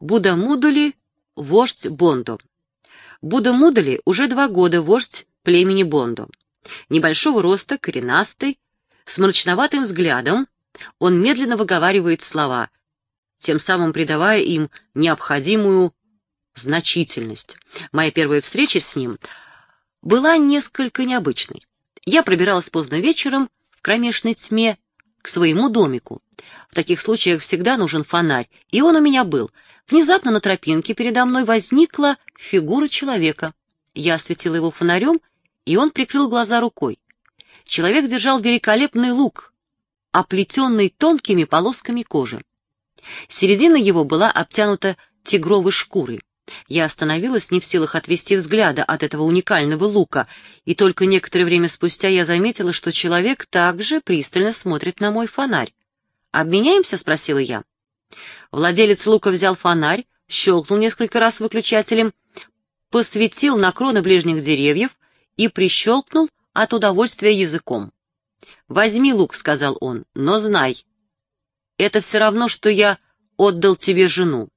Будда Мудули — вождь Бондо. Будда Мудули уже два года вождь племени Бондо. Небольшого роста, коренастый, с мрачноватым взглядом, он медленно выговаривает слова, тем самым придавая им необходимую значительность. Моя первая встреча с ним была несколько необычной. Я пробиралась поздно вечером в кромешной тьме к своему домику. В таких случаях всегда нужен фонарь, и он у меня был. Внезапно на тропинке передо мной возникла фигура человека. Я осветила его фонарем, и он прикрыл глаза рукой. Человек держал великолепный лук, оплетенный тонкими полосками кожи. Середина его была обтянута тигровой шкурой. Я остановилась не в силах отвести взгляда от этого уникального лука, и только некоторое время спустя я заметила, что человек также пристально смотрит на мой фонарь. «Обменяемся?» — спросила я. Владелец лука взял фонарь, щелкнул несколько раз выключателем, посветил на кроны ближних деревьев и прищелкнул от удовольствия языком. «Возьми лук», — сказал он, — «но знай, это все равно, что я отдал тебе жену.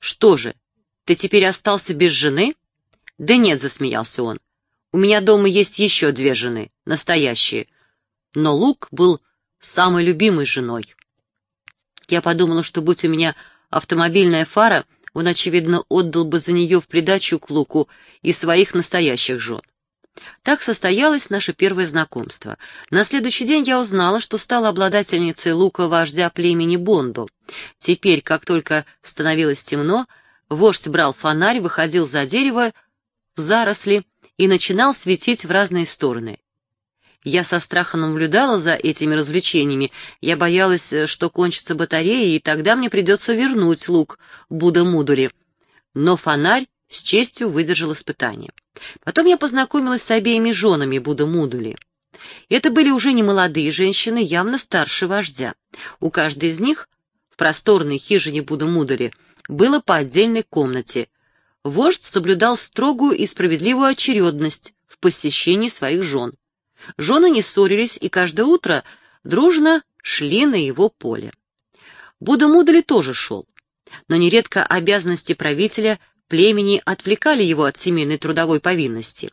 Что же, ты теперь остался без жены? Да нет, засмеялся он. У меня дома есть еще две жены, настоящие. Но Лук был самой любимой женой. Я подумала, что будь у меня автомобильная фара, он, очевидно, отдал бы за нее в придачу к Луку и своих настоящих жен. Так состоялось наше первое знакомство. На следующий день я узнала, что стала обладательницей лука вождя племени Бонду. Теперь, как только становилось темно, вождь брал фонарь, выходил за дерево, в заросли и начинал светить в разные стороны. Я со страхом наблюдала за этими развлечениями. Я боялась, что кончится батарея, и тогда мне придется вернуть лук Будда-Мудули. Но фонарь с честью выдержал испытание. Потом я познакомилась с обеими женами Будда Мудули. Это были уже не молодые женщины, явно старше вождя. У каждой из них в просторной хижине Будда Мудули было по отдельной комнате. Вождь соблюдал строгую и справедливую очередность в посещении своих жен. Жены не ссорились и каждое утро дружно шли на его поле. Будда Мудули тоже шел, но нередко обязанности правителя племени отвлекали его от семейной трудовой повинности,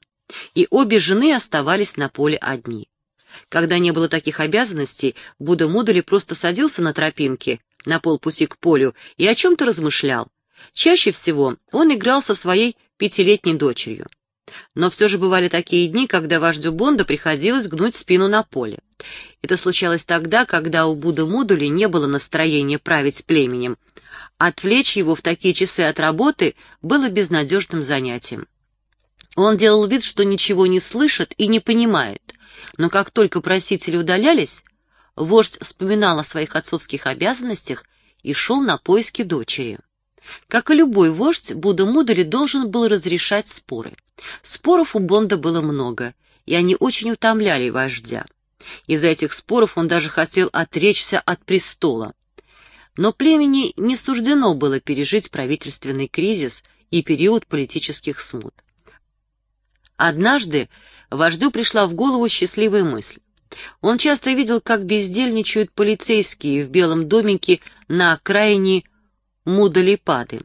и обе жены оставались на поле одни. Когда не было таких обязанностей, Будда Мудали просто садился на тропинке, на полпути к полю, и о чем-то размышлял. Чаще всего он играл со своей пятилетней дочерью. Но все же бывали такие дни, когда вождю Бонда приходилось гнуть спину на поле. Это случалось тогда, когда у Будда Мудули не было настроения править племенем, Отвлечь его в такие часы от работы было безнадежным занятием. Он делал вид, что ничего не слышит и не понимает, но как только просители удалялись, вождь вспоминал о своих отцовских обязанностях и шел на поиски дочери. Как и любой вождь, Будда Мудали должен был разрешать споры. Споров у Бонда было много, и они очень утомляли вождя. Из-за этих споров он даже хотел отречься от престола. Но племени не суждено было пережить правительственный кризис и период политических смут. Однажды вождю пришла в голову счастливая мысль. Он часто видел, как бездельничают полицейские в белом домике на окраине Мудалипады.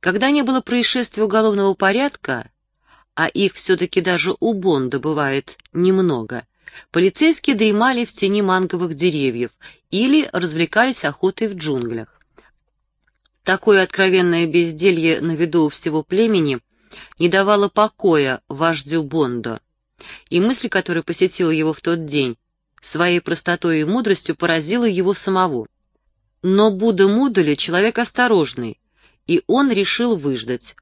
Когда не было происшествия уголовного порядка, а их все-таки даже у Бонда бывает немного, Полицейские дремали в тени манговых деревьев или развлекались охотой в джунглях. Такое откровенное безделье на виду у всего племени не давало покоя вождю Бондо, и мысль, которая посетила его в тот день, своей простотой и мудростью поразила его самого. Но Будда Мудули человек осторожный, и он решил выждать.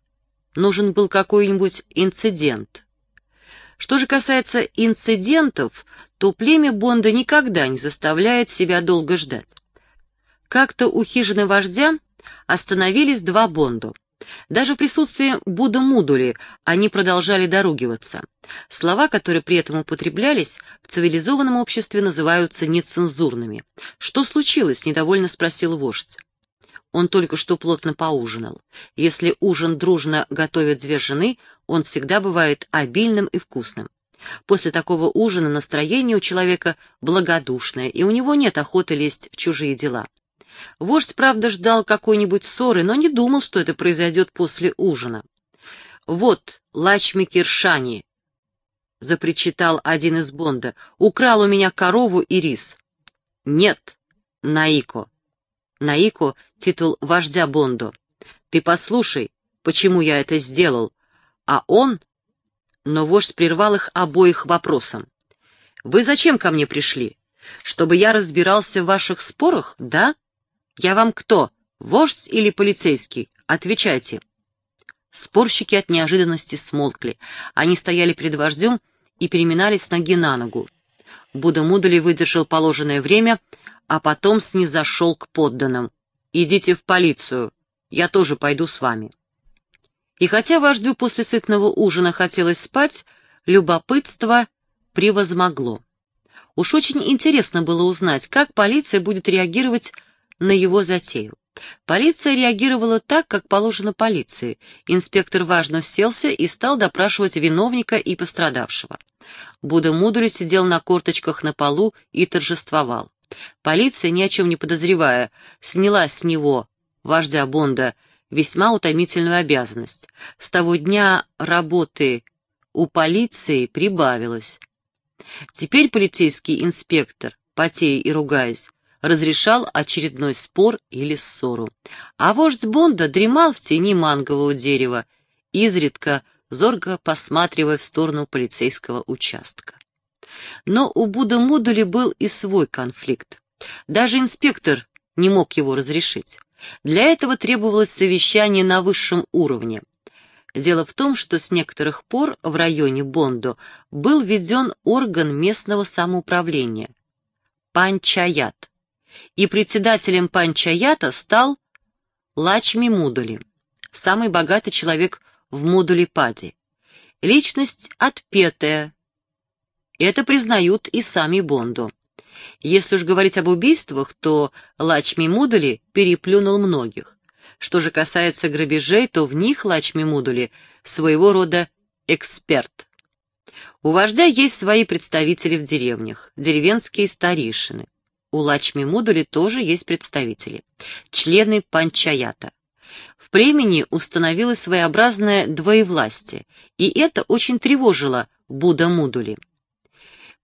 Нужен был какой-нибудь инцидент. Что же касается инцидентов, то племя Бонда никогда не заставляет себя долго ждать. Как-то у хижины вождя остановились два Бонду. Даже в присутствии Будда Мудули они продолжали доругиваться. Слова, которые при этом употреблялись, в цивилизованном обществе называются нецензурными. «Что случилось?» — недовольно спросил вождь. Он только что плотно поужинал. Если ужин дружно готовят две жены, он всегда бывает обильным и вкусным. После такого ужина настроение у человека благодушное, и у него нет охоты лезть в чужие дела. Вождь, правда, ждал какой-нибудь ссоры, но не думал, что это произойдет после ужина. «Вот, Лачми Киршани!» — запричитал один из Бонда. «Украл у меня корову и рис». «Нет, Наико». Наико — титул вождя Бондо. «Ты послушай, почему я это сделал». А он... Но вождь прервал их обоих вопросом. «Вы зачем ко мне пришли? Чтобы я разбирался в ваших спорах, да? Я вам кто, вождь или полицейский? Отвечайте». Спорщики от неожиданности смолкли. Они стояли перед вождем и переминались ноги на ногу. Будда Мудали выдержал положенное время, а потом снизошел к подданным. «Идите в полицию, я тоже пойду с вами». И хотя вождю после сытного ужина хотелось спать, любопытство превозмогло. Уж очень интересно было узнать, как полиция будет реагировать на его затею. Полиция реагировала так, как положено полиции. Инспектор важно селся и стал допрашивать виновника и пострадавшего. Будда Мудули сидел на корточках на полу и торжествовал. Полиция, ни о чем не подозревая, сняла с него, вождя Бонда, весьма утомительную обязанность. С того дня работы у полиции прибавилось. Теперь полицейский инспектор, потея и ругаясь, разрешал очередной спор или ссору. А вождь Бонда дремал в тени мангового дерева, изредка зорко посматривая в сторону полицейского участка. Но у Буда Мудули был и свой конфликт. Даже инспектор не мог его разрешить. Для этого требовалось совещание на высшем уровне. Дело в том, что с некоторых пор в районе Бондо был введен орган местного самоуправления – панчаят, и председателем панчаята стал Лачми Мудули, самый богатый человек в Мудули-Паде. Личность отпетая. Это признают и сами Бондо. Если уж говорить об убийствах, то Лачми Мудули переплюнул многих. Что же касается грабежей, то в них Лачми Мудули своего рода эксперт. У вождя есть свои представители в деревнях, деревенские старейшины. У Лачми Мудули тоже есть представители, члены панчаята. В племени установилось своеобразное двоевластие, и это очень тревожило Будда Мудули.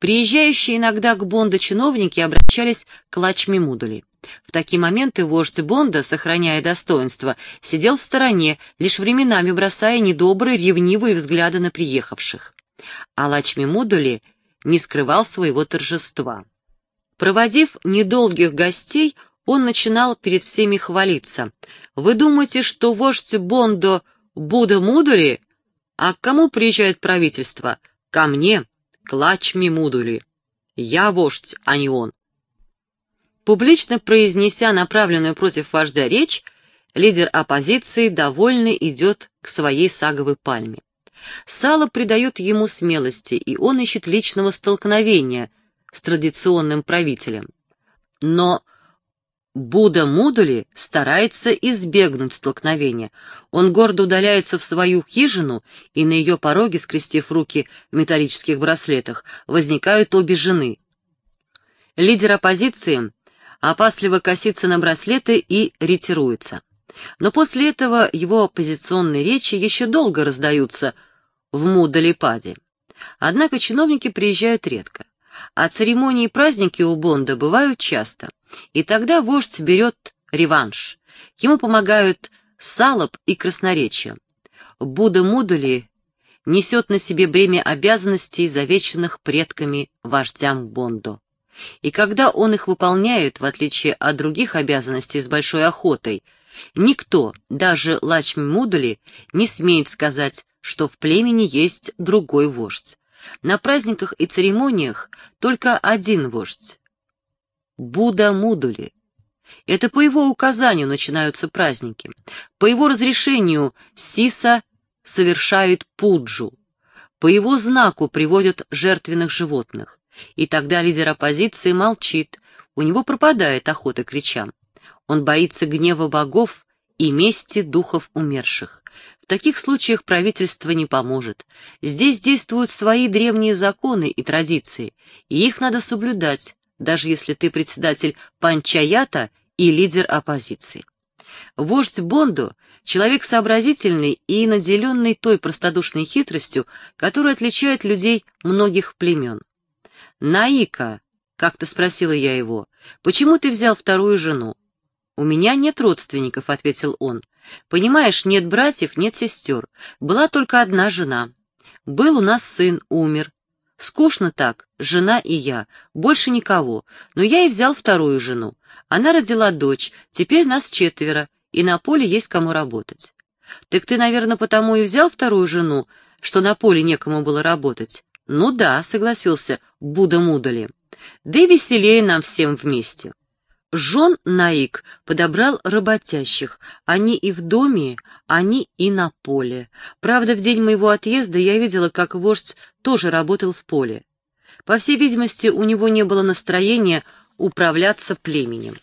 Приезжающие иногда к Бонда чиновники обращались к Лачми Мудули. В такие моменты вождь Бонда, сохраняя достоинство, сидел в стороне, лишь временами бросая недобрые, ревнивые взгляды на приехавших. А Лачми Мудули не скрывал своего торжества. Проводив недолгих гостей, он начинал перед всеми хвалиться. «Вы думаете, что вождь Бондо Буда Мудули? А к кому приезжает правительство? Ко мне, Клачми Мудули. Я вождь, а не он. Публично произнеся направленную против вождя речь, лидер оппозиции довольный идет к своей саговой пальме. Сало придает ему смелости, и он ищет личного столкновения с традиционным правителем. Но Будда Мудули старается избегнуть столкновения. Он гордо удаляется в свою хижину, и на ее пороге, скрестив руки в металлических браслетах, возникают обе жены. Лидер оппозиции опасливо косится на браслеты и ретируется. Но после этого его оппозиционные речи еще долго раздаются в Мудалипаде. Однако чиновники приезжают редко. А церемонии и праздники у Бонда бывают часто, и тогда вождь берет реванш. Ему помогают салоп и красноречие. Будда Мудули несет на себе бремя обязанностей, завеченных предками вождям Бондо. И когда он их выполняет, в отличие от других обязанностей с большой охотой, никто, даже Лачми Мудули, не смеет сказать, что в племени есть другой вождь. На праздниках и церемониях только один вождь — Будда Мудули. Это по его указанию начинаются праздники. По его разрешению Сиса совершает пуджу. По его знаку приводят жертвенных животных. И тогда лидер оппозиции молчит, у него пропадает охота к речам. Он боится гнева богов и мести духов умерших. В таких случаях правительство не поможет. Здесь действуют свои древние законы и традиции, и их надо соблюдать, даже если ты председатель панчаята и лидер оппозиции. Вождь Бондо — человек сообразительный и наделенный той простодушной хитростью, которая отличает людей многих племен. «Наика», — как-то спросила я его, — «почему ты взял вторую жену?» «У меня нет родственников», — ответил он. «Понимаешь, нет братьев, нет сестер. Была только одна жена. Был у нас сын, умер. Скучно так, жена и я, больше никого. Но я и взял вторую жену. Она родила дочь, теперь нас четверо, и на поле есть кому работать. Так ты, наверное, потому и взял вторую жену, что на поле некому было работать. Ну да, согласился Буда Мудали. Да и веселее нам всем вместе. Жен Наик подобрал работящих, они и в доме, они и на поле. Правда, в день моего отъезда я видела, как вождь тоже работал в поле. По всей видимости, у него не было настроения управляться племенем.